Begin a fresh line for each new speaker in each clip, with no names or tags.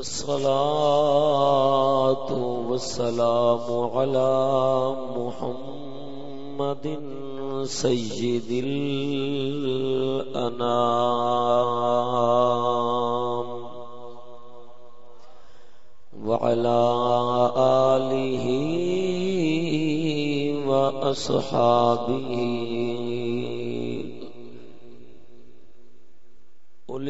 والصلاة والسلام على محمد سيد الأنام. وعلى آله وأصحابه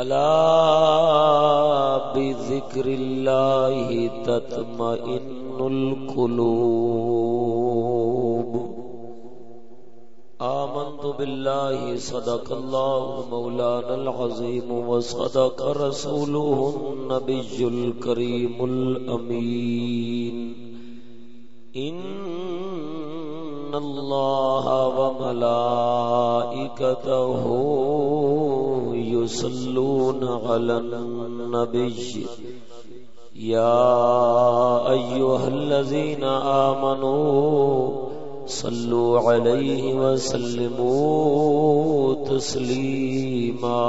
ألا بذكر الله تطمئن القلوب. آمنت بالله صدق الله مولانا العظيم وصدق رسوله النبي الكريم الأمين. إن الله وملائكته يصلون على النبي يا أيها الذين آمنوا صلوا عليه وسلموا تسليما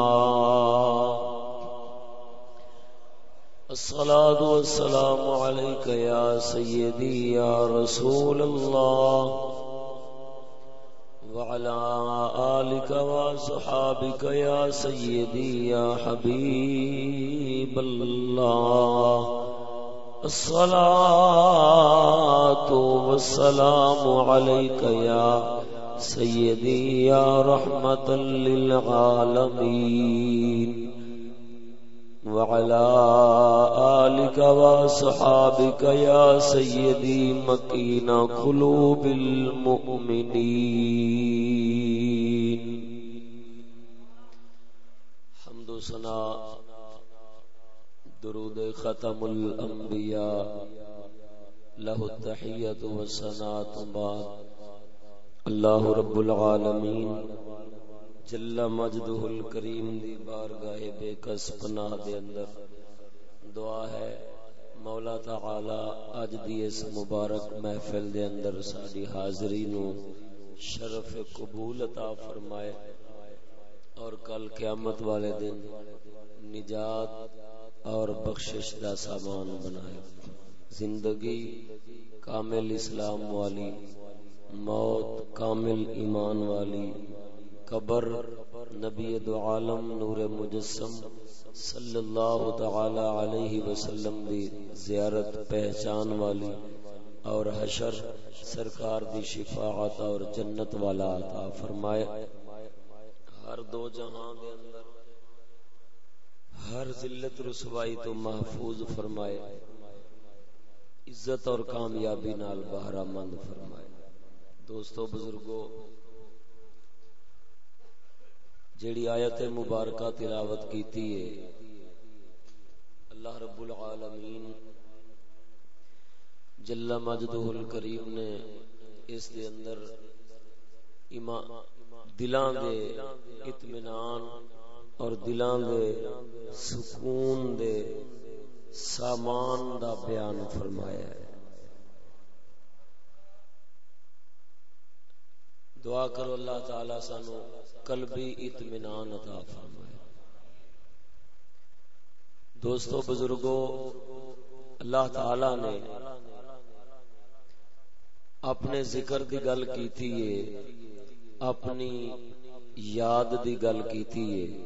الصلاة والسلام عليك يا سيدي يا رسول الله وعلى آلك وصحابك يا سيدي يا حبيب الله. الصلاة والسلام عليك يا سيدي يا رحمة للعالمين. وعلى آلك وصحابك يا سيدي مكين قلوب المؤمنين. حمد سناء درود ختم الانبیاء له التحیت و سنات بعد. اللہ رب العالمین جل مجدہ الکریم دی بارگاہ بے کس پناہ دے اندر دعا ہے۔ مولا تعالی اج دی اس مبارک محفل دے اندر ساری حاضری نو شرف قبول عطا فرمائے اور کل قیامت والے دن نجات اور بخشش دا سامان بنائے۔ زندگی کامل اسلام والی، موت کامل ایمان والی قبر، نبی دو عالم، نور مجسم صلی اللہ تعالی علیہ وسلم دی زیارت، پہچان والی اور حشر سرکار دی شفاعت اور جنت والا عطا فرمائے۔ ہر دو جہاں دے اندر ہر ذلت رسوائی تو محفوظ فرمائے، عزت اور کامیابی نال بہرا مند فرمائے۔ دوستو، بزرگو جیڑی آیت مبارکہ تلاوت کیتی ہے۔ اللہ رب العالمین جل مجدہ الکریم نے اس دے اندر ایمان دلان دے اطمینان اور دلان دے سکون دے سامان دا بیان فرمایا ہے۔ دعا کرو اللہ تعالی سانو قلبی اطمینان عطا فرمائے۔ دوستو، بزرگو، اللہ تعالی نے اپنے ذکر دی گل کی تھی اپنی یاد دی گل کی تھی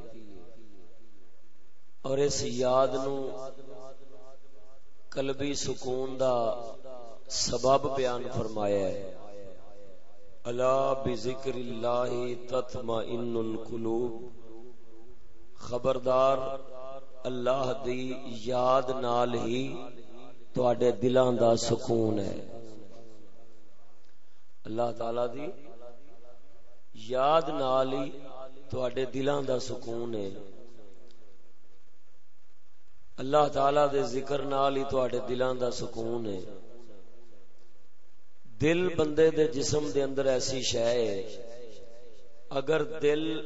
اور اس یاد نو قلبی سکون دا سبب بیان فرمایا ہے۔ الا بذکر اللہ تطمئن القلوب۔ خبردار، اللہ دی یاد نال ہی تواڈے دلاں دا سکون ہے۔ اللہ تعالی دی یاد نال ہی تواڈے دلاں دا سکون ہے۔ اللہ تعالی دے ذکر نال ہی تواڈے دلاں دا سکون ہے۔ دل بندے دے جسم دے اندر ایسی شے ہے، اگر دل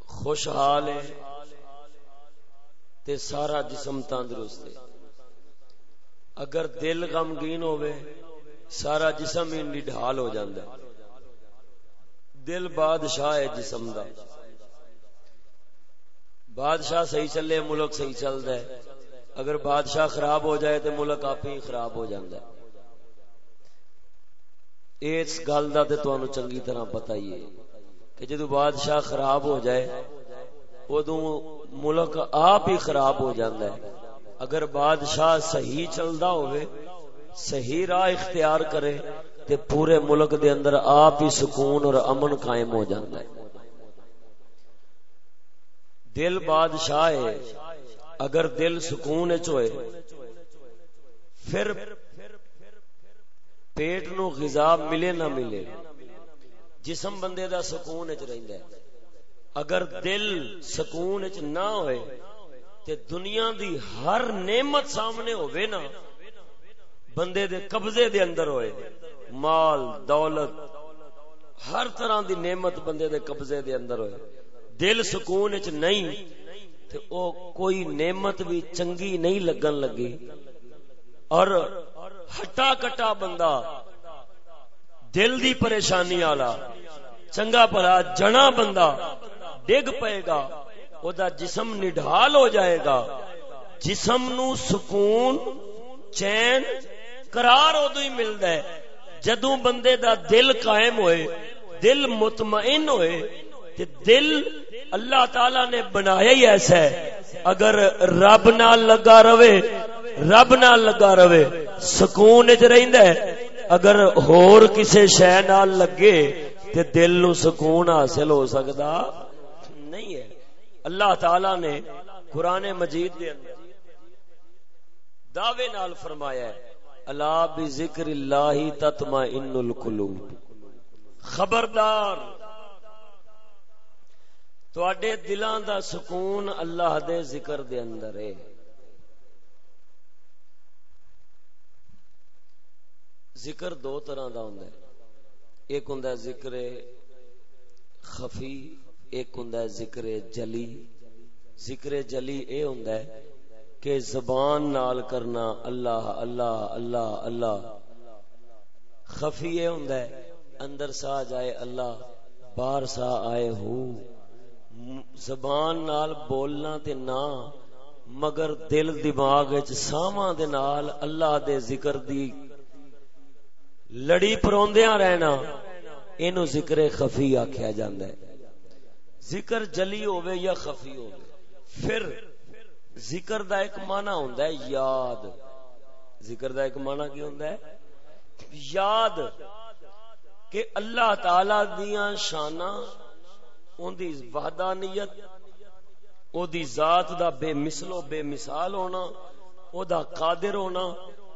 خوشحال ہے تے سارا جسم تندرست ہے۔ اگر دل غمگین ہوئے سارا جسم ہی نڈھال ہو جاندہ ہے۔ دل بادشاہ ہے جسم دا۔ بادشاہ صحیح چلے، ملک صحیح چل ہے۔ اگر بادشاہ خراب ہو جائے تو ملک آپ ہی خراب ہو جاندہ ہے۔ اس گل کا تو چنگی طرح پتا ہی ہے کہ جدو بادشاہ خراب ہو جائے ادو ملک آپ ہی خراب ہو جاندہ ہے۔ اگر بادشاہ صحیح چلتا ہوئے، صحیح راہ اختیار کرے، تے پورے ملک دے اندر آپ ہی سکون اور امن قائم ہو جاتا ہے۔ دل بادشاہ ہے اگر دل سکون ہوئے، پھر پیٹ نو غذا ملے نہ ملے، جسم بندے دا سکون چ رہندا ہے۔ اگر دل سکون چ نہ ہوئے، تے دنیا دی ہر نعمت سامنے ہوئے نا، بندے دے قبضے دے اندر ہوئے۔ مال، دولت، ہر طرح دی نعمت بندے دے قبضے دے اندر ہوئے۔ دل سکون چ نہیں تے او کوئی نعمت بھی چنگی نہیں لگن لگی۔ اور ہٹا کٹا بندہ دل دی پریشانی والا، چنگا بھلا جنا بندہ ڈگ پے گا، او دا جسم نڈھال ہو جائے گا۔ جسم نو سکون، چین قرار ادو ہی ملتا ہے۔ جدو بندے دا دل قائم ہوئے، دل مطمئن ہوئے، تے دل اللہ تعالی نے بنایا ہی ایسا ہے۔ اگر رب نال لگا رہے، رب نال لگا رہے، سکون وچ رہندا ہے۔ اگر ہور کسے شے نال لگے تے دل نو سکون حاصل ہو سکدا نہیں ہے۔ اللہ تعالی نے قرآن مجید دے اندر دعوے نال فرمایا ہے اللہ بذکر اللہ تطمئن القلوب۔ خبردار۔ تواڈے دلاں دا سکون اللہ دے ذکر دے اندر ہے۔ ذکر دو طرح دا ہوندا ہے۔ ایک ہوندا ہے ذکر خفی، ایک ہوندا ہے ذکر جلی۔ ذکر جلی اے ہوندا ہے کہ زبان نال کرنا اللہ اللہ اللہ اللہ۔ خفی خفیے ہوں اندر سا جائے اللہ، باہر سا آئے ہو۔ زبان نال بولنا تے نا، مگر دل دماغ ساواں دے نال اللہ دے ذکر دی لڑی پروندیاں رہنا، اینو ذکر خفی آکھیا جاندا ہے۔ ذکر جلی ہوے یا خفی ہوے پھر ذکر دا ایک معنی ہوندا ہے یاد۔ ذکر دا ایک معنی کی ہوندا ہے؟ یاد کہ اللہ تعالی دیاں شاناں اون دی وحدانیت، او دی ذات دا بے مثل و بے مثال ہونا، او دا قادر ہونا،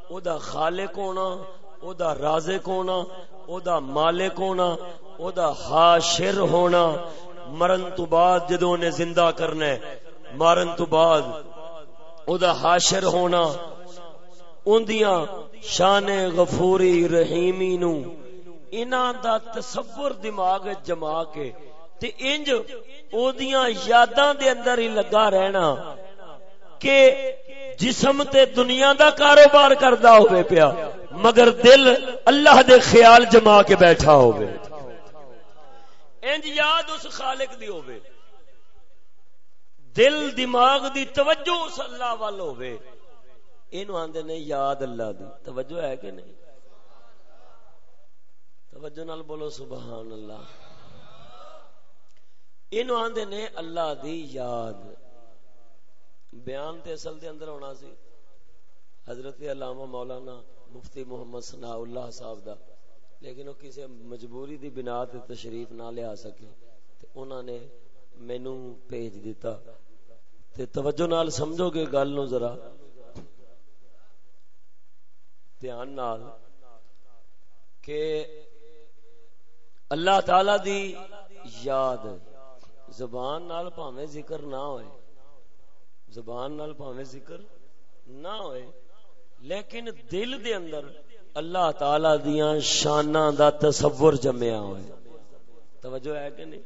او دا خالق ہونا، او دا رازق ہونا، او دا مالک ہونا، او دا حاشر ہونا۔ مرن تو بعد جدوں نے زندہ کرنا ہے مارن تو بعد او دا حاشر ہونا۔ اندیاں شان غفوری رحیمی نو اینا دا تصور دماغ جما کے تے انج او دیاں یاداں دے اندر ہی لگا رہنا کہ جسم تے دنیا دا کاروبار کردا ہوئے پیا، مگر دل اللہ دے خیال جما کے بیٹھا ہوئے۔ انج یاد اس خالق دی ہوئے۔ دل دماغ دی توجہ اس اللہ وال ہوے اینو آندے نے یاد اللہ دی۔ توجہ ہے کہ نہیں؟ توجہ نال بولو سبحان اللہ۔ اینو آندے نے اللہ دی یاد۔ بیان تے اصل دے اندر ہونا سی۔ حضرت علامہ مولانا مفتی محمد ثناء اللہ صاحب دا۔ لیکن وہ کسی مجبوری دی بنا تے تشریف نہ لے آ سکے۔ تے انہوں نے مینو بھیج دیتا۔ تے توجہ نال سمجھو گے گل نو ذرا۔ دھیان نال کہ اللہ تعالی دی یاد ہے۔ زبان نال پاویں ذکر نہ ہوئے، زبان نال پاویں ذکر نہ ہوئے، لیکن دل دے اندر اللہ تعالی دیاں شاناں دا تصور جمیا ہوئے۔ توجہ ہے کہ نہیں؟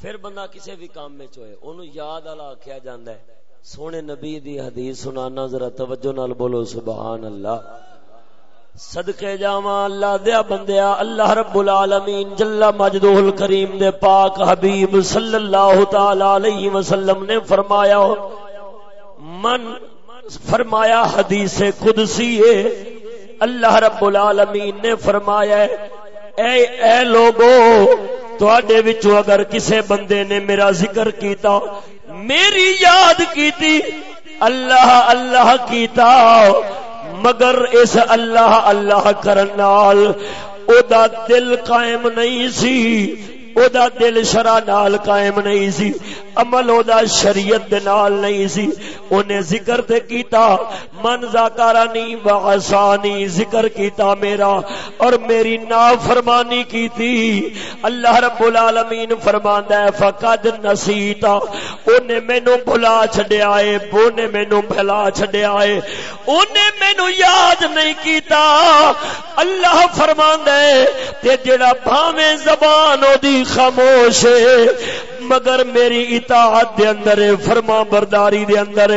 پھر بندہ کسی بھی کام میں چوئے انہوں یاد والا آخیا جاندا ہے، سونے نبی دی حدیث سنانا، ذرا توجہ نال بولو، سبحان اللہ۔ صدقے جاواں اللہ دیا بندیا اللہ رب العالمین جل مجدہ الکریم دے پاک حبیب صلی اللہ تعالی علیہ وسلم نے فرمایا، من فرمایا حدیث قدسی ہے، اللہ رب العالمین نے فرمایا، اے اے لوگو، تواڈے وچوں اگر کسے بندے نے میرا ذکر کیتا، میری یاد کیتی، اللہ اللہ کیتا مگر اس اللہ اللہ کرن نال او دا دل قائم نہیں سی۔ او دا دل شرع نال قائم نہیں سی، عمل او دا شریعت دے نال نہیں سی۔ اونے ذکر تے کیتا، من ذکرانی وعصانی ذکر کیتا میرا اور میری نافرمانی کیتی۔ اللہ رب العالمین فرماندا ہے، فقد نسیتا۔ اونے مینوں بھلا چھڈیا اے اونے مینوں بھلا چھڈیا اے۔ اونے مینوں یاد نہیں کیتا۔ اللہ فرماندا ہے تے جڑا بھاویں زبان او دی خاموش مگر میری اطاعت دے اندر فرما برداری دے اندر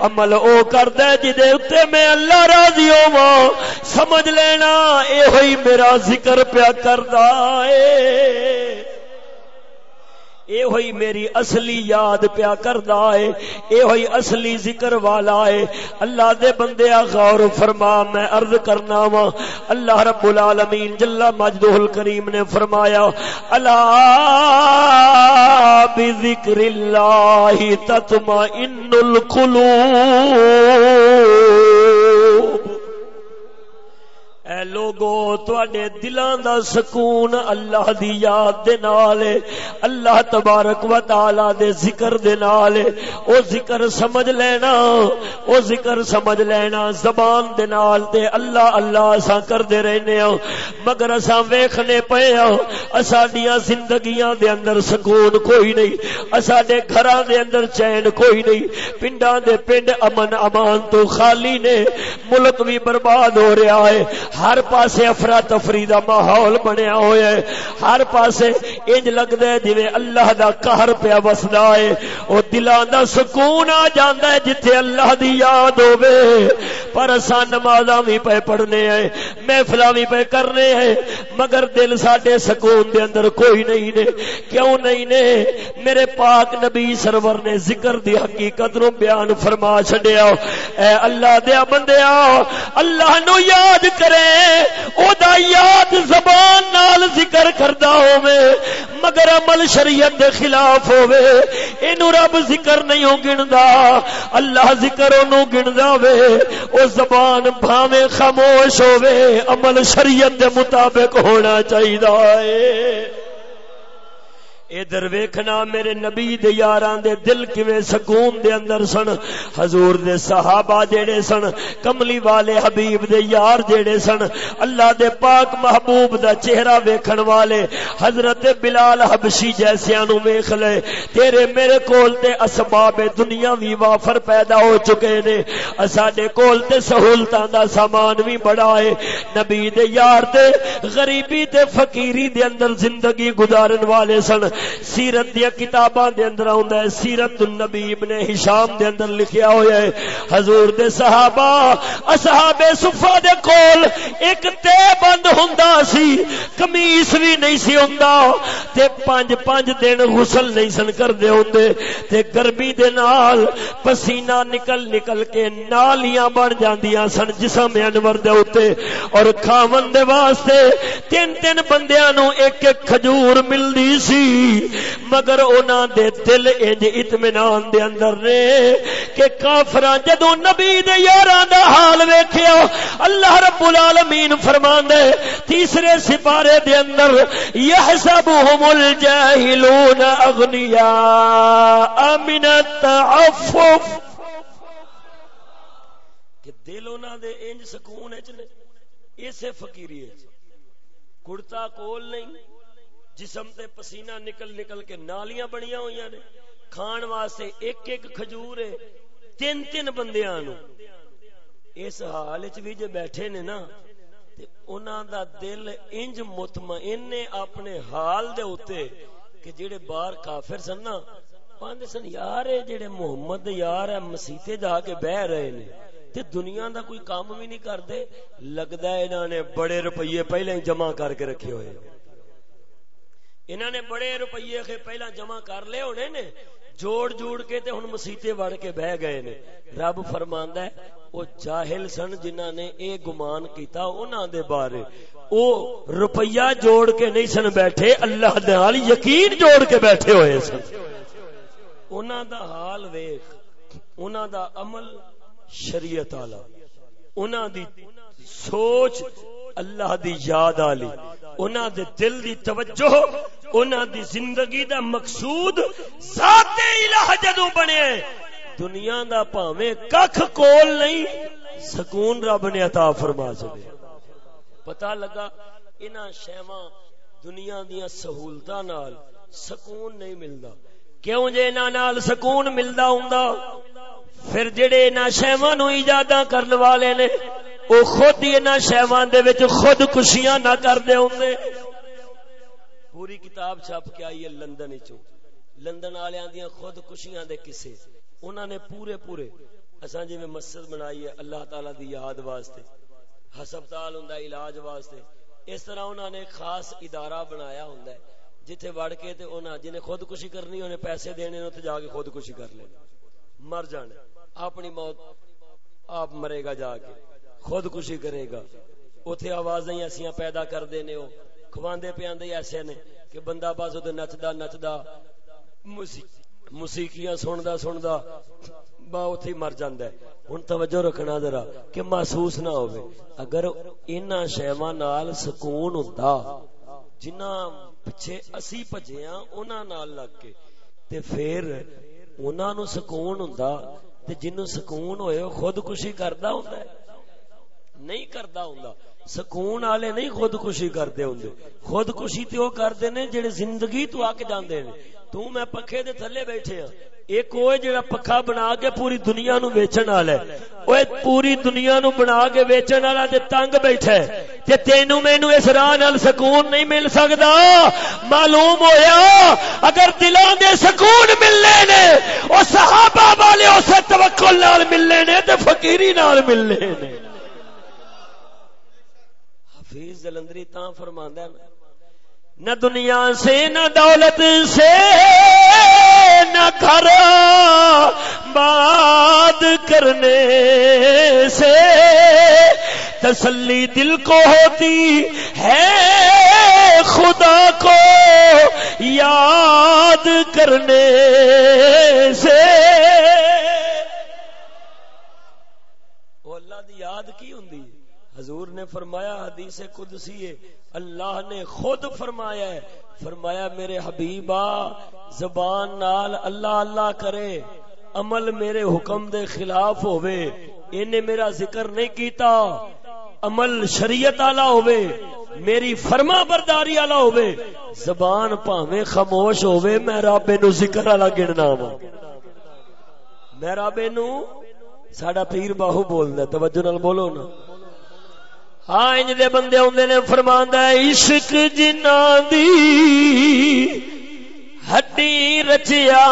عمل او کردا جے اوتے میں اللہ راضی ہوواں۔ سمجھ لینا اے ہوئی میرا ذکر پیا کردا اے اے ہوئی میری اصلی یاد پیا کردا ہے اے ہوئی اصلی ذکر والا ہے۔ اللہ دے بندے غور فرما، میں عرض کرنا وا اللہ رب العالمین جل مجدہ الکریم نے فرمایا، الا بذکر اللہ تطمئن القلوب۔ اے لوگو، تواڈے دلاں دا سکون اللہ دی یاد دے نال اللہ تبارک و تعالی دے ذکر دے نال او ذکر سمجھ لینا، او ذکر سمجھ لینا زبان دے نال تے اللہ اللہ اساں کردے رہنے ہاں۔ مگر اساں ویکھنے پئے ہاں اساڈیاں زندگیاں دے اندر سکون کوئی نہیں۔ اساڈے گھراں دے اندر چین کوئی نہیں۔ پنڈاں دے پنڈ امن امان تو خالی نے، ملک بھی برباد ہو رہا ہے۔ ہر پاسے افرا تفری دا ماحول بنیا ہوا ہے۔ ہر پاسے انج لگتا ہے جی اللہ دا قہر پیا وسدا ہے۔ وہ دلان دا سکون آ جاندہ ہے جتھے اللہ دی یاد ہوے پر اساں نمازاں بھی پے پڑھنے ہیں محفلاں بھی پے کرنے ہیں مگر دل ساڈے سکون دے اندر کوئی نہیں نے۔ کیوں نہیں نے؟ میرے پاک نبی سرور نے ذکر دی حقیقت نو بیان فرما چھڈیا۔ اے اللہ دیا بندیا اللہ نو یاد کرے۔ او دا یاد زبان نال ذکر کردا ہوے مگر عمل شریعت دے خلاف ہوے اینو رب ذکر نہیں ہو گندا، اللہ ذکر اونوں گندا وے او زبان بھاویں خاموش ہوے عمل شریعت دے مطابق ہونا چاہیے ادھر ویکھنا میرے نبی دے یاراں دے دل کیویں سکون دے اندر سن، حضور دے صحابہ جڑے سن، کملی والے حبیب دے یار جڑے سن، اللہ دے پاک محبوب دا چہرہ ویکھن والے، حضرت بلال حبشی جیسیاں نو ویکھ لے، تیرے میرے کول تے اسباب دنیا وی وافر پیدا ہو چکے نے، اساڈے کول تے سہولتاں دا سامان وی بڑا ہے۔ نبی دے یار تے، غریبی تے فقیری دے اندر زندگی گزارن والے سن سیرت دیا کتاباں دے اندر آوندا ہے، سیرت النبی ابن ہشام دے اندر لکھیا ہویا ہے۔ حضور دے صحابہ، اصحاب صفہ دے کول ایک تے بند ہوندا سی، قمیص بھی نہیں سی ہوندا۔ تے پانچ پانچ دن غسل نہیں سن کردے ہوندے۔ تے گرمی دے نال پسینہ نکل نکل کے نالیاں بن جاندیاں سن جسم انور دے اوتے۔ اور کھاون دے واسطے تین تین بندیاں نو ایک ایک کھجور ملدی سی۔ مگر اونا دے دل انج اطمینان دے اندر نے کہ کافراں جدوں نبی دے یاراں دا حال ویکھیا اللہ رب العالمین فرماندا ہے تیسرے سپارے دے اندر یحسبهم الجاهلون اغنیاء من التعفف. کہ دل انہاں دے انج سکون وچ نے، اسے فقیری وچ کڑتا کول نہیں جسم تے پسینہ نکل نکل کے نالیاں بنیاں ہوئی نے۔ کھان واسطے ایک ایک کھجور ہے۔ تین تین بندیاں نو اس حال وچ بھی جے بیٹھے نے نا، تے انہاں دا دل انج مطمئن نے اپنے حال دے اوتے کہ جڑے باہر کافر سن نا پاندے سن، یار جڑے محمد یار ہے مسیتے جا کے بہ رہے نے، تے دنیا دا کوئی کام بھی نہیں کردے لگدا ہے انہاں نے بڑے روپیے پہلے ہی جمع کر کے رکھے ہوئے۔ انہاں نے بڑے روپیے کے پہلا جمع کر لے ہونے نے، جوڑ جوڑ کے تے ہن مسیتے وڑ کے بہ گئے نے۔ رب فرماندا ہے او جاہل سن جنہاں نے اے گمان کیتا انہاں دے بارے۔ او روپیہ جوڑ کے نہیں سن بیٹھے، اللہ دے نال یقین جوڑ کے بیٹھے ہوئے سن۔ انہاں دا حال ویکھ، انہاں دا عمل شریعت والا۔ انہاں دی سوچ اللہ دی یاد والی انہاں دے دل دی توجہ، انہاں دی زندگی دا مقصود ذات الہ جدوں بنے۔ دنیا دا پاویں ککھ کول نہیں، سکون رب نے عطا فرما چھڈے پتہ لگا، انہاں شیواں دنیا دیاں سہولتاں نال سکون نہیں ملدا۔ کیوں جے انہاں نال سکون ملدا ہوندا؟ پھر جڑے انہاں شیواں نو ایجاداں کرن والے نے او خود ہی انہاں شیواں دے وچ خود کشیاں نہ کر کردے ہوندے پوری کتاب چھپ کے آئی ہے لندن وچوں۔ لندن والےاں دیاں خود کشیاں دے قصے۔ انہوں نے پورے پورے، اساں جی میں مسجد بنائی ہے اللہ تعالی دی یاد واسطے۔ ہسپتال ہوندا ہے، علاج واسطے۔ اس طرح انہوں نے خاص ادارہ بنایا ہوندا ہے، جتھے وڑ کے تے انہاں جنہیں خودکشی کرنی، انہیں پیسے دینے تے جا کے خودکشی کر لینا۔ مر جانے اپنی موت، آپ مرے گا جا کے۔ خودکشی کرے گا۔ اوتھے آوازیں ایسیاں پیدا کر دینے ہو۔ کھواندے پیاندے ایسے نے کہ بندہ باز نچدا نچدا موسیقی موسیقیاں سندا سندا با اتھی مر جاندا ہے۔ ہن توجہ رکھنا ذرا کہ محسوس نہ ہوے اگر انہاں شیواں نال سکون ہوندا، جنہاں پیچھے اسی بھجے ہاں انہاں نال لگ کے، تے پھر انہاں نو سکون ہوندا، تے جنوں سکون ہوئے خودکشی کردا ہوندا ہے۔ نہیں کردا ہوندا۔ سکون والے نہیں خودکشی کردے ہوندے خودکشی تے او کردے نے جڑے زندگی تو اک جاندے نے۔ تو میں پکھے دے تھلے بیٹھے ہاں۔ ایک وہ جڑا پکھا بنا کے پوری دنیا نو ویچن والا ہے۔ اوے پوری دنیا نو بنا کے ویچن والا تے تنگ بیٹھا ہے۔ تے تینو مینوں اس راہ نال سکون نہیں مل سکدا۔ معلوم ہویا؟ اگر دلاں دے سکون ملنے نے، او صحابہ والے اس توکل نال ملنے نے تے فقیری نال ملنے نے۔ حفیظ جلندری تاں فرماندا ہے، نہ دنیا سے، نہ دولت سے، نہ گھر باد کرنے سے تسلی دل کو ہوتی ہے، خدا کو یاد کرنے سے حضور نے فرمایا، حدیث قدسی ہے، اللہ نے خود فرمایا ہے، فرمایا، میرے حبیبا، زبان نال اللہ اللہ کرے، عمل میرے حکم دے خلاف ہوئے انہیں میرا ذکر نہیں کیتا، عمل شریعت آلہ ہوئے میری فرما برداری آلہ ہوئے زبان پاویں خاموش ہوئے میں رابے نو ذکر آلہ گننا ہوا میں رابے نو ساڑا پیر باہو بول توجہ نال بولو نا۔ ہاں انج دے بندے آدھے نے فرماندا عشق جنا دی ہڈی رچیا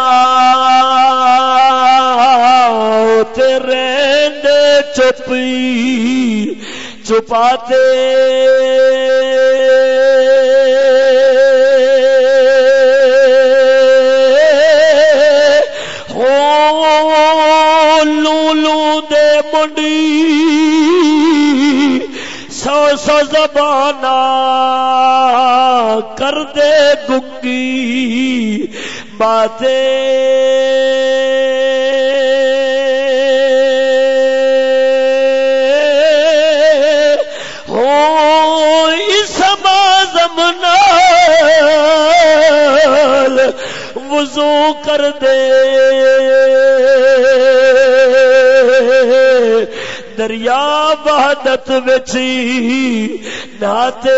تیرے چپی، چپاتے سو زبان کر دے گنگی باتیں۔ ہو اس زمنا وضو کر دے۔ دریا وحدت وچی ناتے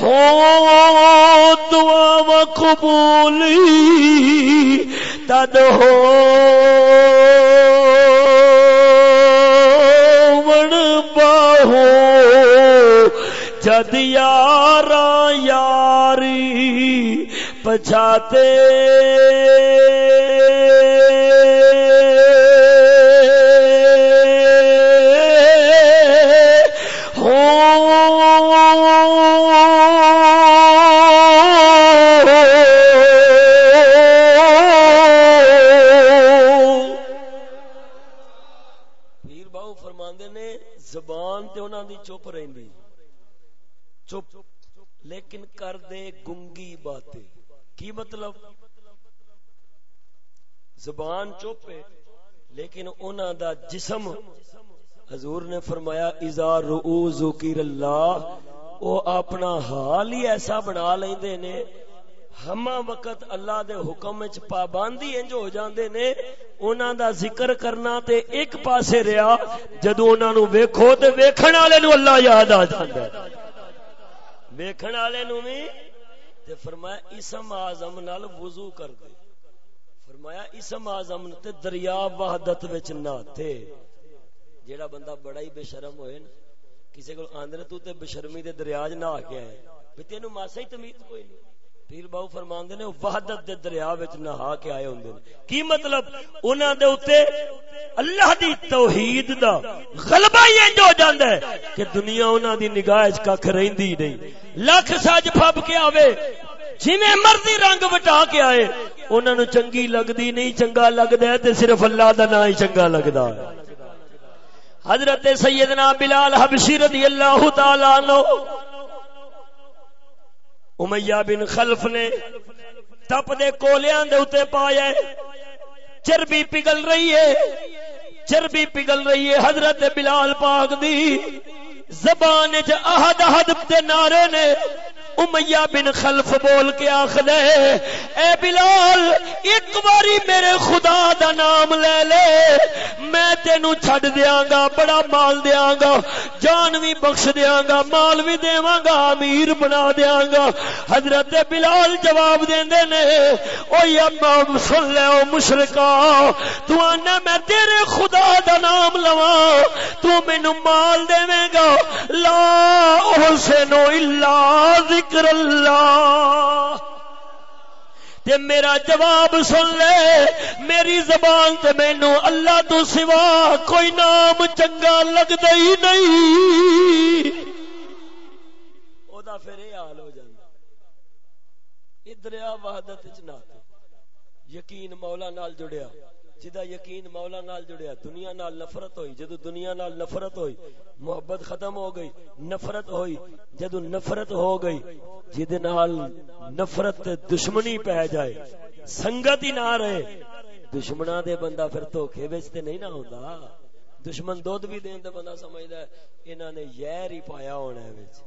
ہو دعا قبولی تد ہو پچھاتے۔ چپ رہی چپ لیکن کر دے گنگی باتیں۔ کی مطلب؟ زبان چپ ہے لیکن انہوں دا جسم، حضور نے فرمایا ازار رو ذکر اللہ، او اپنا حال ہی ایسا بنا لیندے نے۔ ہما وقت اللہ دے حکم وچ پابندی انج ہو جاندے نے۔ انہاں دا ذکر کرنا تے ایک پاسے رہیا جدوں انہاں نو ویکھو تے ویکھن والے نو اللہ یاد آ جاندا ہے۔ ویکھن والے نو وی تے فرمایا اسم اعظم نال وضو کر دے۔ فرمایا اسم اعظم تے دریا وحدت وچ نہاتے جیڑا بندہ بڑا ہی بے شرم ہوئے نا کسی کو آندر تو تے بے شرمی دے دریا نہ نہا کے آئے۔ بھی تینوں ماسا ہی تمیز کوئی نہیں۔ پیر باو فرماندے نے، وحدت دے دریا وچ نہا کے آئے ہوندے کی مطلب؟ انہاں دے اوتے اللہ دی توحید دا غلبہ ہی انج ہو جاندا ہے کہ دنیا انہاں دی نگاہ وچ ککھ رہندی نہیں۔ لاکھ سج پھب کے آوے، جویں مرضی رنگ وٹا کے آئے، انہاں نو چنگی لگدی نہیں، چنگا لگدا ہے تے صرف اللہ دا نام ہی چنگا لگدا ہے۔ حضرت سیدنا بلال حبشی رضی اللہ تعالی عنہ امیہ بن خلف نے تپ دے کولیاں دے اتے پایا چربی پگل رہی ہے۔ چربی پگل رہی ہے حضرت بلال پاک دی۔ زبان چ احد احد دے نعرے نے امیہ بن خلف بول کے آخر اے بلال، ایک باری میرے خدا دا نام لے لے، میں تینو چھڑ دیاں گا، بڑا مال دیاں گا، جان بھی بخش دیاں گا، مال بھی دیواں گا، امیر بنا دیاں گا۔ حضرت بلال جواب دیندے نے او اما، سن لے او مشرکا، تو آنا میں تیرے خدا دا نام لواں، تو مینوں مال دیویں گا۔ لا احسنو الا ذکر ذکر اللہ۔ تے میرا جواب سن لے، میری زبان تے مینو اللہ تو سوا کوئی نام چنگا لگتا ہی نہیں۔ او دا پھر یہ حال ہو جاتا یہ دریا وحدت چ یقین مولا نال جڑیا۔ جدا یقین مولا نال جڑیا، دنیا نال نفرت ہوئی، جدو دنیا نال نفرت ہوئی، محبت ختم ہو گئی، نفرت ہوئی، جدو نفرت ہو گئی جد نال نفرت دشمنی پہ جائے، سنگت ہی نہ رہے دشمنا دے بندہ پھر دھوکھے وچ تے نہیں نہ ہوندا۔ دشمن دودھ بھی دین تے بندہ سمجھدا ہے، انہاں نے یار ہی پایا ہونا ہے وچ۔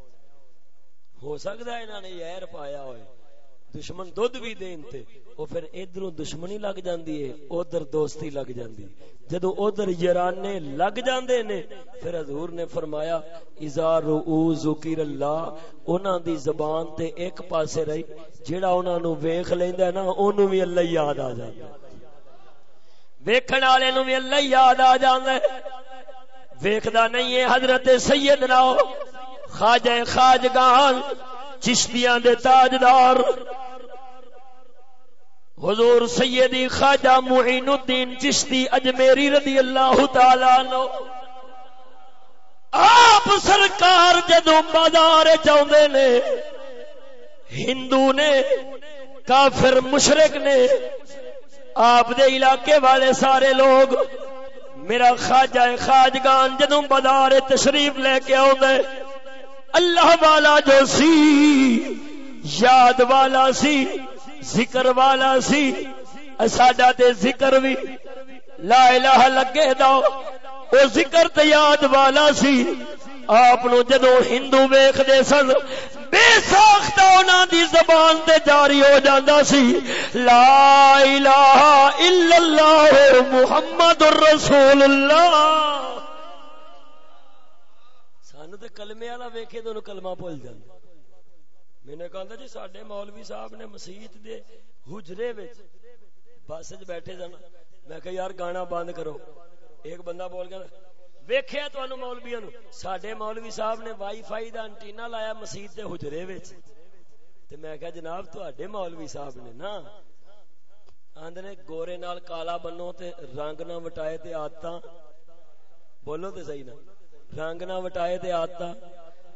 ہو سکدا ہے انہاں نے یار پایا ہوئے۔ دشمن دودھ بھی دین تے، او پھر ادھر دشمنی لگ جاندی ہے، ادھر دوستی لگ جاندی۔ جدو ادھر یارانے لگ جاندے نے، پھر حضور نے فرمایا، اذا رؤ ذکر اللہ انہاں دی زبان تے ایک پاسے رہی، جیڑا انہاں نو ویکھ لیندا ہے نا، اونوں بھی اللہ یاد آ جاندا ویکھن والے نو بھی اللہ یاد آ جاندا ہے ویکھدا نہیں ہے حضرت سیدنا خواجہ خواجگان چشتیاں دے تاجدار۔ حضور سیدی خواجہ معین الدین چشتی اجمیری رضی اللہ تعالی نو آپ سرکار جدو بازار چاہتے نے، ہندو نے، کافر مشرق نے، آپ دے علاقے والے سارے لوگ میرا خواجہ خاجگان جدو بازار تشریف لے کے آدھے اللہ والا جو سی، یاد والا سی، ذکر والا سی، ساڈا تے ذکر بھی لا الہ لگے دا، او ذکر تے یاد والا سی۔ آپ جدو ہندو ویختے سن، بے ساختہ انہاں دی زبان تے جاری ہو جاندا سی۔ لا الہ الا اللہ محمد الرسول اللہ۔ تے کلمے والا ویکھے تو کلمہ بھول جاندا میں کہا جی سڈے مولوی صاحب نے مسیت دے حجرے وچ بس چ بیٹھے سن۔ میں کہ یار گانا بند کرو۔ ایک بندہ بول گیا ویخیا تو مولویا نو سڈے مولوی صاحب نے وائی فائی کا انٹینا لایا مسیت کے حجرے وچ۔ تے میں کہ جناب تے مولوی صاحب نے نا آدھے گورے نال کالا بنو تے رنگ نہ وٹائے تے آدت بولو تے صحیح نا۔ رنگ نہ وٹائے تے آدت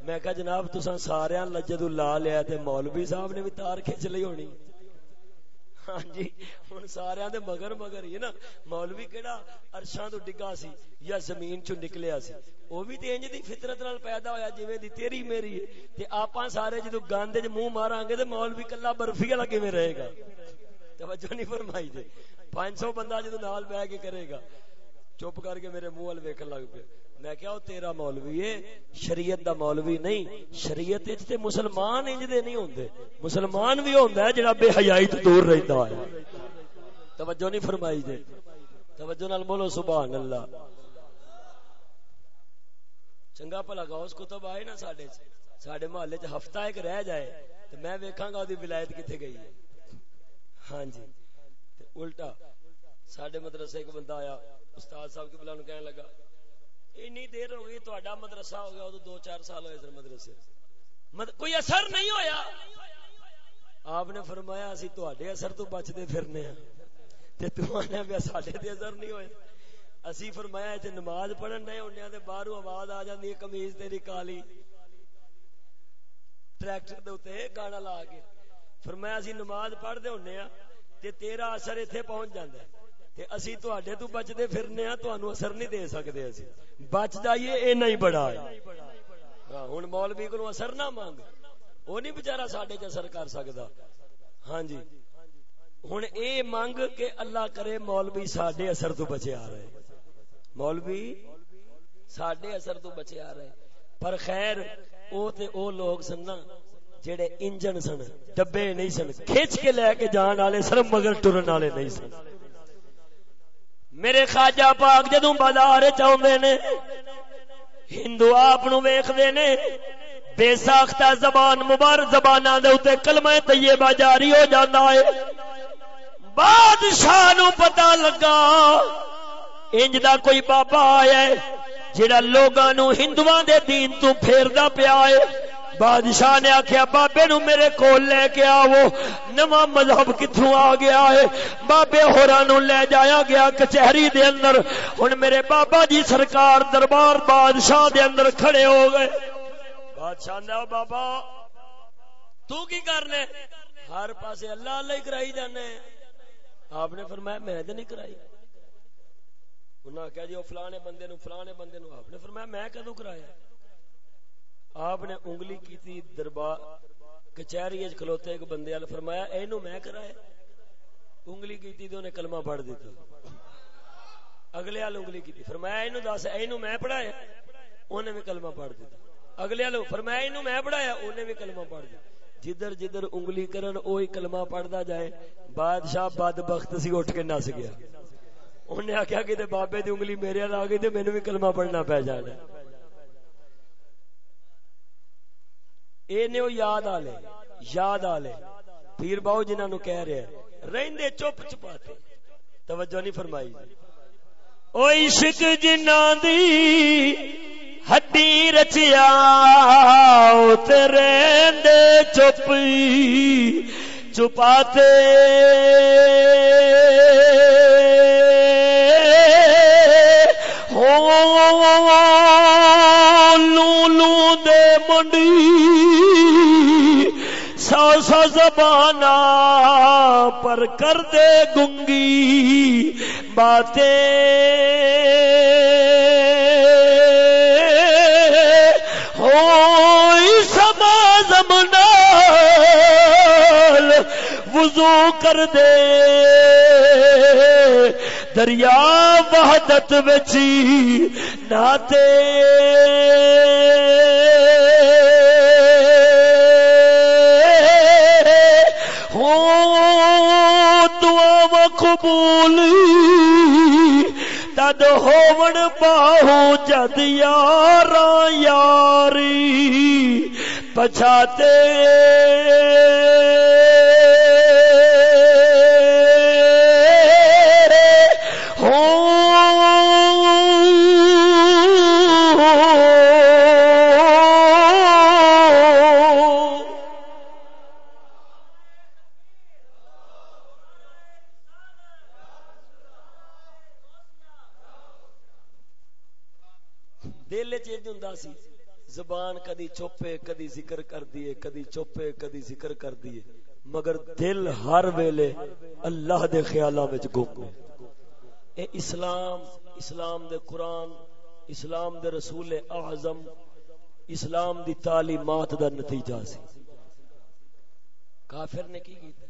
میں کہا جناب تسا سارے لجد لا لیا تے مولوی صاحب نے بھی تار کھچ لی ہونی۔ ہاں جی ہوں سارے دے مگر مگر ہی نا۔ مولوی کہڑا ارشاں تو ڈگا سی یا زمین چو نکلیا سی۔ وہ بھی تے انج دی فطرت نال پیدا ہویا جویں دی تیری میری تے آپاں سارے جدو گاندے وچ منہ ماران گے تے مولوی کلا برفی والا کیویں رہے گا؟ توجہ نہیں فرمائی جی 500 بندہ جدو نال بیٹھ کے کرے گا، چپ کر کے میرے منہ ول ویکھن لگ پیا۔ میں کیا تیرا مولوی ہے، شریعت دا مولوی نہیں. شریعت تے مسلمان انج دے نہیں ہوندے۔ مسلمان بھی ہوندا ہے جڑا بے حیائی تو دور رہندا ہے۔ توجہ نہیں فرمائی جے توجہ نال بولو سبحان اللہ چنگا بھلا غوث کتب آئے نا ساڈے ساڈے محلے چ ہفتہ ایک رہ جائے تے میں ویکھاں گا اودی ولایت کتے گئی ہے۔ ہاں جی۔ تے الٹا ساڈے مدرسے ایک بندہ آیا، استاد صاحب کے بلا نو کہنے لگا اینی دیر ہو گئی تو مدرسہ ہو گیا دو چار سال ہوئے مدرسے۔ مد... کوئی اثر نہیں ہویا۔ آپ نے فرمایا، اسی تے اثر تو بچتے پھرنے ہیں تے تو آنے پیا ساڈے تے اثر نہیں ہوئے۔ اسی فرمایا اتنے نماز پڑھن نہیں ہونے تے باہروں آواز آ جاندی ہے کمیز تیری کالی۔ ٹریکٹر دے اوتے گانا لا کے۔ فرمایا، اسی نماز پڑھدے ہونے ہاں تے تیرا اثر ایتھے پہنچ جاندا ہے۔ تے اسی تواڈے تو بچدے پھرنے ہاں تانوں اثر نہیں دے سکدے اسی۔ بچ جائیے، اے نہیں بڑا ہے ہاں، ہن مولوی کو اثر نہ مانگ۔ وہ نہیں بیچارہ ساڈے تے اثر کر سکدا۔ ہاں جی۔ ہن اے مانگ کہ اللہ کرے مولوی ساڈے اثر تو بچے آ رہے۔ مولوی ساڈے اثر تو بچے آ رہے۔ پر خیر، او تے او لوگ سننا جڑے انجن سن، ڈبے نہیں سن، کھچ کے لے کے جان والے سر مگر ٹرن والے نہیں سن۔ میرے خواجہ پاک جدو بازار چاہتے نے، ہندو آپ ویختے نے، بے ساختہ زبان، مبارک زبان دے کلمہ طیبہ جاری ہو جاتا ہے۔ بادشاہ نو پتا لگا، انج دا کوئی بابا آیا ہے جڑا لوگاں نو ہندوؤں دے دین تو پھیردا پیا ہے۔ بادشاہ نے آخیا بابے نو میرے کول لے کے آو نواں مذہب کتوں آ گیا ہے؟ بابے ہورا نو لے جایا گیا کچہری دے اندر۔ ہن میرے بابا جی سرکار دربار بادشاہ دے اندر کھڑے ہو گئے۔ بادشاہ نے بابا، تو کی کرنے؟ ہر پاسے اللہ اللہ ہی کرائی جانے۔ آپ نے فرمایا، میں تو نہیں کرائی۔ انہوں نے کہا جی وہ فلانے بندے نو، فلانے بندے نو۔ آپ نے فرمایا، میں کدو کرایا؟ آپ نے انگلی کی دربار کچہری کھلوتے ایک بندے وال فرمایا، اینو میں کرایا۔ انگلی کی تھی انہیں کلمہ پڑھ دیتا۔ اگلے وال انگلی کی فرمایا، اینو دس، اینو میں پڑھایا۔ انہیں بھی کلمہ پڑھ دیتا۔ اگلے وال فرمایا، اینو میں پڑھایا انہیں بھی کلمہ پڑھ دیتا۔ جدھر جدھر انگلی کرن، اوہی کلمہ پڑھدا جائے۔ بادشاہ بد بخت سی، اٹھ کے نس گیا۔ انہیں آخیا کہ بابے دی انگلی میرے آ گئی تو مینو بھی کلمہ پڑھنا پی جانا۔ یاد آلے یاد آلے۔ پیر باؤ جنہوں نے کہہ رہے رہندے چپ چپاتے۔ توجہ نہیں فرمائی۔ او عشق جنہ دی ہڈی رچیا رہندے چپ چپاتے۔ لو دے منڈی سو سو زبان پر کر دے گنگی باتیں۔ ہو سما زمنا وضو کر دے۔ دریا وحدت بچی ناتے۔ قبول تد ہون پاؤ جد یار یاری پچھاتے۔ زبان کدی چوپے کدی ذکر کر دیے، کدی چوپے کدی ذکر کر دیے۔ مگر دل ہر ویلے اللہ دے خیالاں وچ گم۔ اے اسلام اسلام دے قرآن، اسلام دے رسول اعظم، اسلام دی تعلیمات دا نتیجہ سی۔ کافر نے کی کیتا؟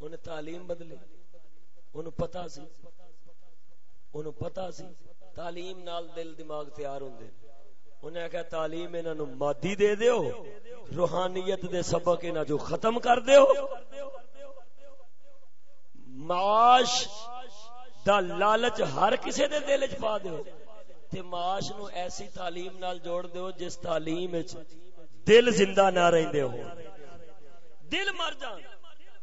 انہیں تعلیم بدلی۔ انہیں پتا سی۔ انہیں پتا سی۔ تعلیم نال دل دماغ تیار ہوندے۔ انہیں کہا تعلیم انہاں نو مادی دے دیو، روحانیت دے سبق انہاں جو ختم کر دیو۔ معاش دا لالچ ہر کسے دے دل وچ پا دیو۔ تے معاش نو ایسی تعلیم نال جوڑ دیو جس تعلیم وچ دل زندہ نہ رہندے ہو۔ دل مر جان،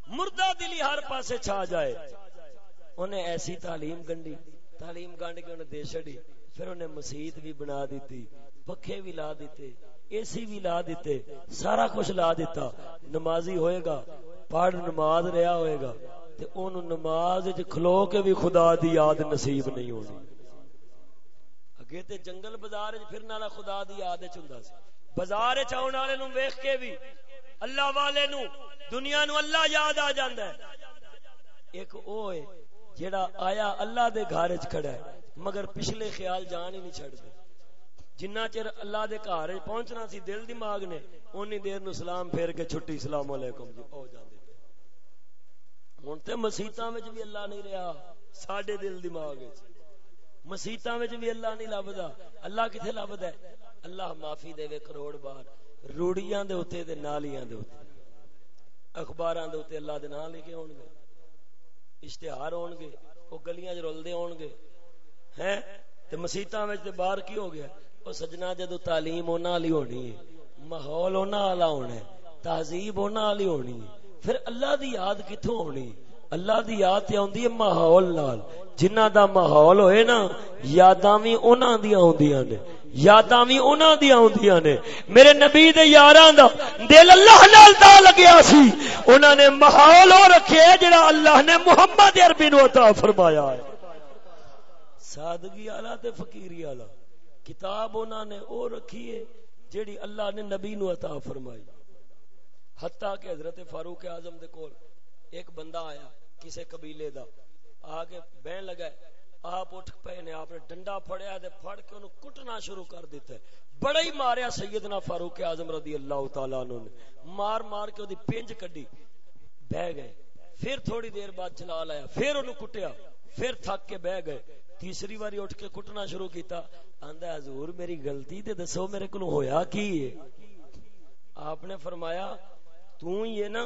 مردہ دلی ہر پاسے چھا جائے۔ انہیں ایسی تعلیم گنڈی، تعلیم گنڈ کے انہیں دے چھڑی، پھر انہیں مسیت بھی بنا دیتی۔ پکھے بھی لا دیتے، اے سی بھی لا دیتے، سارا کچھ لا دیتا۔ نمازی ہوئے گا، پڑھ نماز رہا ہوئے گا، تے اون نماز وچ کھلو کے بھی خدا دی یاد نصیب نہیں ہونی۔ اگے تے جنگل بازار وچ پھرن والا خدا دی یاد وچ ہوندا سی۔ بازار وچ آون والے نو ویکھ کے بھی اللہ والے نو دنیا نو اللہ یاد آ جاندا ہے۔ ایک او ہے، جیڑا آیا اللہ دے گھر وچ کھڑا ہے، مگر پچھلے خیال جان ہی نہیں چھڑ دے جنہ چر اللہ دے گھر پہنچنا سی، دل دماغ نے، اونی دیر نو سلام پھیر کے چھٹی السلام علیکم جی او جاندے ہوں تو مسیطا بھی اللہ نہیں رہا سڈے دل دماغ مسیطا بھی اللہ نہیں لبدا، اللہ کتنے لبد ہے؟ اللہ معافی دے وے کروڑ بار۔ روڑیاں دے ہوتے دے نالیاں دے ہوتے اخباراں دے ہوتے اللہ دے نام لکھے ہون گے اشتہار ہون گے وہ گلیاں چ رلدے ہون گے ہیں؟ تے مسیطا تے باہر کی ہو گیا؟ وہ سجنا جدو تعلیم انہاں والی ہونی ہے، ماحول انہاں والا ہونا ہے، تہذیب انہاں والی ہونی ہے۔ پھر اللہ دی یاد کتوں ہونی اللہ دی یاد تے آندی ہے ماحول نال۔ جنہ دا ماحول ہوئے نا، یاداں وی انہاں دی آوندیاں نے۔ یاداں وی انہاں دی آوندیاں نے۔ میرے نبی دے یاراں دا دل اللہ نال تا لگیا سی۔ انہاں نے ماحول او رکھے جڑا اللہ نے محمد عربی نو عطا فرمایا ہے۔ سادگی والا تے فقیری والا کتاب انہاں نے او رکھی ہے جیڑی اللہ نے نبی نو عطا فرمائی۔ حتیٰ کہ حضرت فاروق اعظم دے کول ایک بندہ آیا کسے قبیلے دا آ کے بہن لگا آپ اٹھ پے نے، آپ نے ڈنڈا پھڑیا تے پھڑ کے انہوں کٹنا شروع کر دیتا ہے بڑا ہی ماریا سیدنا فاروق اعظم رضی اللہ تعالی عنہ نے۔ مار مار کے اودی پنج کڈی، بہ گئے۔ پھر تھوڑی دیر بعد چلا لایا پھر انہوں کٹیا، پھر تھک کے بہ گئے۔ تیسری باری اٹھ کے کٹنا شروع کیتا، آندا حضور میری غلطی تے دسو میرے کولوں ہویا کی ہے؟ آپ نے فرمایا، تو ہی ہے نا،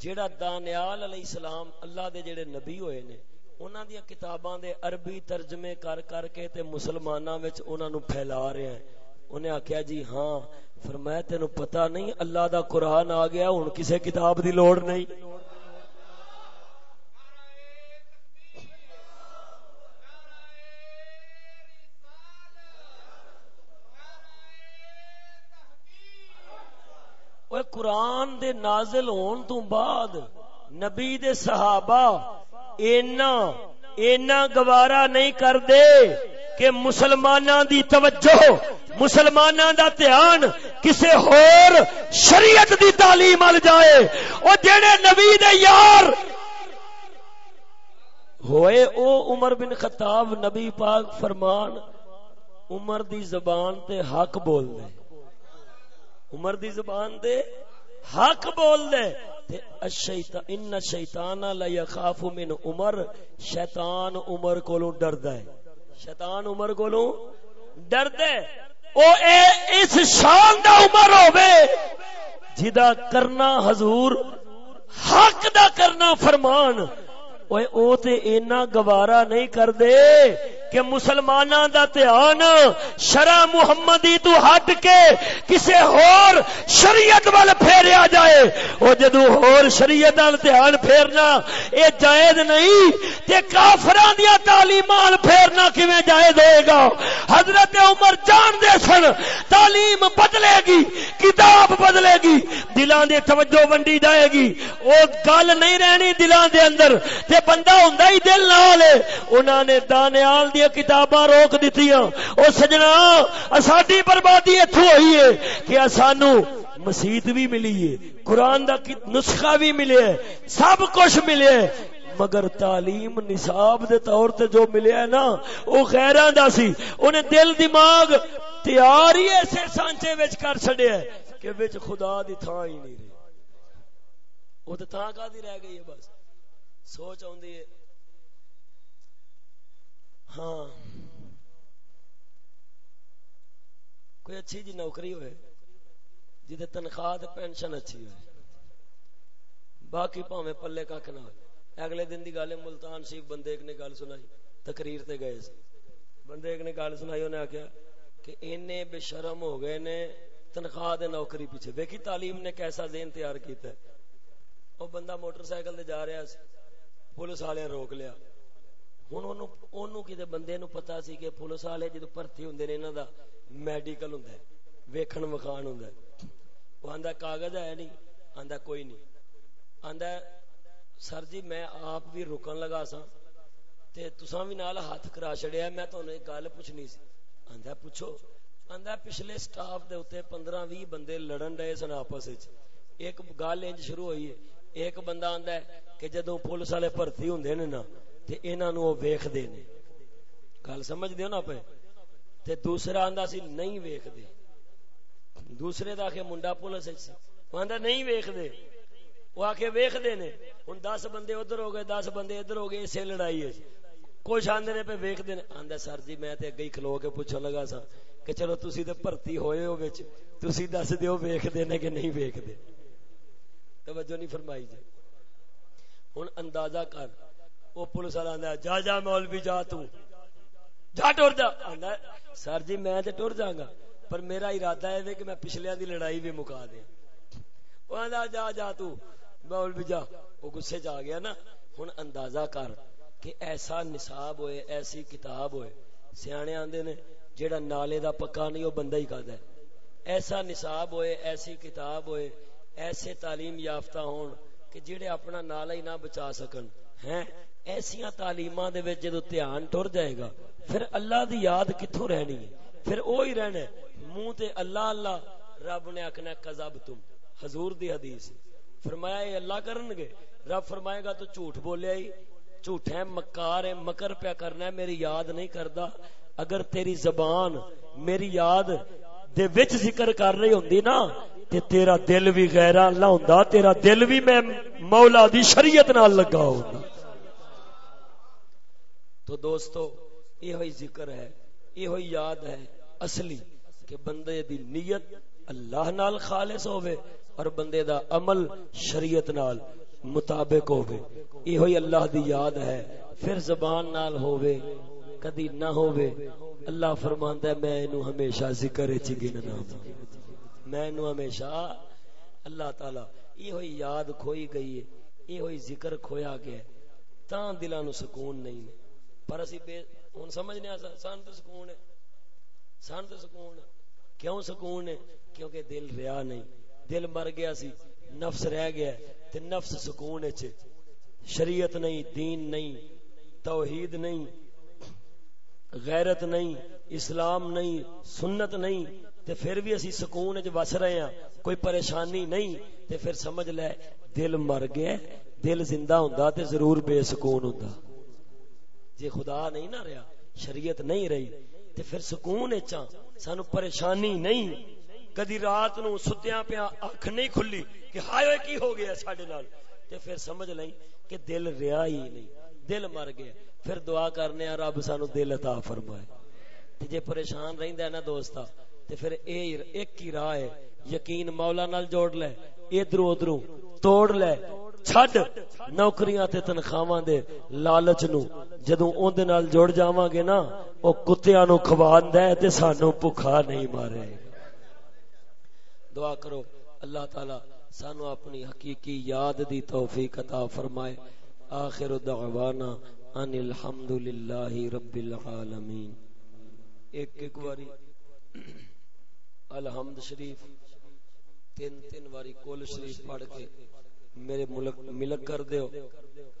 جیڑا دانیال علیہ السلام اللہ دے جیڑے نبی ہوئے نے، انہاں دی کتاباں دے عربی ترجمے کر کر کے تے مسلماناں وچ انہاں نو پھیلا رہے ہیں۔ انہیں آکھیا جی ہاں فرمایا تینو پتہ نہیں، اللہ دا قرآن آ گیا، ہن کسے کتاب دی لوڑ نہیں۔ قرآن دے نازل ہون تو بعد نبی دے صحابہ اینا اینا گوارا نہیں کر دے کہ مسلمانہ دی توجہ مسلمانہ دا تیان کسے ہور شریعت دی تعلیم آل جائے۔ او جیڑے نبی دے یار ہوئے، او عمر بن خطاب نبی پاک فرمان، عمر دی زبان تے حق بول دے۔ عمر دی زبان دے حق بول دے ان شیطان لا یخاف من عمر. شیطان عمر کولوں ڈردا ہے. شیطان عمر کولوں ڈردا ہے. او اے اس شان دا عمر ہوے جدا کرنا حضور حق دا کرنا فرمان۔ اوے او تے اینا گوارا نہیں کر دے کہ مسلمانہ دا تیان شرع محمدی تو ہٹ کے کسے ہور شریعت وال پھیریا جائے۔ او جدو ہور شریعت وال تیان پھیرنا اے جائز نہیں، تے کافران دیا تعلیمان پھیرنا کمیں جائز ہوئے گا؟ حضرت عمر جان دے سن، تعلیم بدلے گی، کتاب بدلے گی، دلان دے توجہ بندی جائے گی۔ او گل نہیں رہنی دلان دے اندر، تے بندہ ہوں ہی دل نہ لے انہاں نے دانیال دی دیا کتاباں روک دیتی او سجنا ساری بربادی اتو ہوئی ہے کہ سانو مسیت بھی ملی ہے، قرآن دا نسخہ بھی ملے سب کچھ ملے مگر تعلیم نصاب دے طور تے جو ملیا ہے نا، او غیراں دا سی۔ اونے دل دماغ تیار ہی ایسے سانچے وچ کر چھڈیا ہے کہ وچ خدا دی تھاں ہی نہیں رہی۔ او تے تھاں کا دی رہ گئی ہے بس؟ سوچ اوندی ہے۔ ہاں۔ کوئی اچھی جی نوکری ہوئے جی تنخواہ پینشن اچھی ہوئے، باقی پاویں پلے کھ نہ اگلے دن دی گل ملتان شریف بندے ایک نے گل سنائی، تقریر تے گئے سی بندے ایک نے گل سنائی، انہیں آخیا کہ اینے بے شرم ہو گئے نے تنخواہ دے نوکری پیچھے۔ دیکھی تعلیم نے کیسا ذہن تیار کیتا ہے۔ وہ بندہ موٹر سائیکل تے جا رہا سی، پولیس والے روک لیا۔ ہوں اونوں کتے بندے نو پتا سی کہ پولیس والے جدو بھرتی ہوندے نے انہاں دا میڈیکل ہوندا ہے ویکھن مکان ہوندا ہے وہ آندا کاغذ ہے نہیں آندا کوئی نہیں آندا سر جی میں آپ بھی رکن لگا سا تے تساں بھی نال ہاتھ کرا چھڑیا میں تانوں ایک گل پوچھنی سی آندا پوچھو آندا پچھلے سٹاف دے اوتے 15 20 بندے لڑن رہے سن آپس ایک گل انج شروع ہوئی ہے ایک بندہ آندا ہے کہ جدوں پولیس والے بھرتی ہوندے نے نا تے انہاں نو او ویکھدے نے۔ گل سمجھ دیو نا پے تے دوسرا آندا سی نہیں ویکھدے۔ دوسرے دا کہ منڈا پولیس وچ سی۔ آندا نہیں ویکھدے۔ وہ آ کے ویختے نے۔ ہوں دس بندے ادھر ہو گئے، دس بندے ادھر ہو گئے، اسے لڑائی ہے کچھ آدھے نے پہ ویختے نے۔ آدھا سر جی میں اگے ہی کھلو کے پوچھنے لگا سا کہ چلو تسی تے بھرتی ہوئے ہو بچ تسی دس دیو ویختے نے کہ نہیں ویختے توجہ نہیں فرمائی جی۔ ہوں اندازہ کر۔ وہ پولیس والا آدھا جا جا مولوی، جا تو۔ جا ٹر جا۔ آدھا سر جی میں تے ٹر جاگا، پر میرا ارادہ ہے کہ میں پچھلے دی لڑائی بھی مکا دیا۔ وہ آدھا جا جا تو۔ بول جا۔ وہ گسے جا گیا نا۔ ہوں اندازہ کر کہ ایسا نصاب ہوئے، ایسی کتاب ہوئے۔ سیانے آندے نے، جیڑا نالے دا پکا نہیں، وہ بندہ ہی کہدا ہے۔ ایسا نصاب ہوئے، ایسی کتاب ہوئے، ایسے تعلیم یافتہ ہون کہ جیڑے اپنا نالا ہی نہ بچا سکن۔ ہیں؟ ایسیاں تعلیماں دے وچ جدوں دھیان ٹر جائے گا، پھر اللہ دی یاد کتھوں رہنی ہے؟ پھر وہی رہنا ہے، منہ تے اللہ اللہ، رب نے آکھنا کذب تم. حضور دی حدیث فرمایا یہ اللہ کرن گے؟ رب فرمائے گا، تو جھوٹ بولیا ہی جھوٹ ہے مکار ہے مکر پیا کرنا ہے، میری یاد نہیں کردا۔ اگر تیری زبان میری یاد دے وچ ذکر کر رہی ہوندی نا، تے تیرا دل بھی غیرہ اللہ ہوندا، تیرا دل بھی میں مولا دی شریعت نال لگا ہوندا۔ تو دوستو یہ ہوئی ذکر ہے یہ ہوئی یاد ہے اصلی کہ بندے دی نیت اللہ نال خالص ہوئے اور بندے دا عمل شریعت نال مطابق ہوے یہ ہوئی اللہ دی یاد ہے، پھر زبان نال ہوے کدی نہ ہوے اللہ فرماندا ہے، میں اینو ہمیشہ ذکر وچ گننا میں اینو ہمیشہ اللہ تعالی یہ ہوئی یاد کھوئی گئی ہے یہ ہوئی ذکر کھویا گیا ہے۔ تاں دلاں نو سکون نہیں۔ ہے پر اسی بے ہن سمجھنے سان تے سکون ہے۔ سان تے سکون ہے۔ کیوں سکون ہے؟ کیونکہ دل ریا نہیں۔ دل مر گیا سی، نفس رہ گیا تے نفس سکون اچ شریعت نہیں، دین نہیں، توحید نہیں، غیرت نہیں، اسلام نہیں، سنت نہیں۔ تے پھر بھی اسی سکون اچ وس رہے ہیں۔ کوئی پریشانی نہیں۔ تے پھر سمجھ لے، دل مر گیا دل زندہ ہوندا تے ضرور بے سکون ہوندا۔ جے خدا نہیں نہ رہا، شریعت نہیں رہی، تے پھر سکون اچ سانو پریشانی نہیں۔ کدی رات نو ستیاں پیا اکھ نہیں کھلی کہ ہائے کی ہو گیا ساڈے نال؟ تے پھر سمجھ لیں کہ دل ریا ہی نہیں، دل مر گیا۔ پھر دعا کرنے آ رب سانو دل عطا فرمائے۔ تے جے پریشان رہندا ہے نا دوستا، تے پھر اے ایک ہی راہ ہے، یقین مولا نال جوڑ لے ادھر ادھر توڑ لے۔ چھڈ نوکریاں تے تنخواہاں دے لالچ نو۔ جدوں اون دے نال جوڑ جاواں گے نا، او کتےاں نو کھواندا ہے تے سانو بھکھا نہیں مارے۔ دعا کرو، اللہ تعالی سانو اپنی حقیقی یاد دی توفیق عطا فرمائے۔ آخر دعوانا ان الحمد للہ رب العالمین۔ ایک ایک واری الحمد شریف، تین تین واری کول شریف پڑھ کے میرے ملک ملک کر دیو۔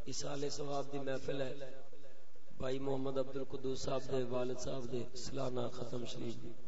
اسال ثواب دی محفل ہے۔ بھائی محمد عبد القدوس صاحب دے، والد صاحب دے، سلانہ ختم شریف۔ دی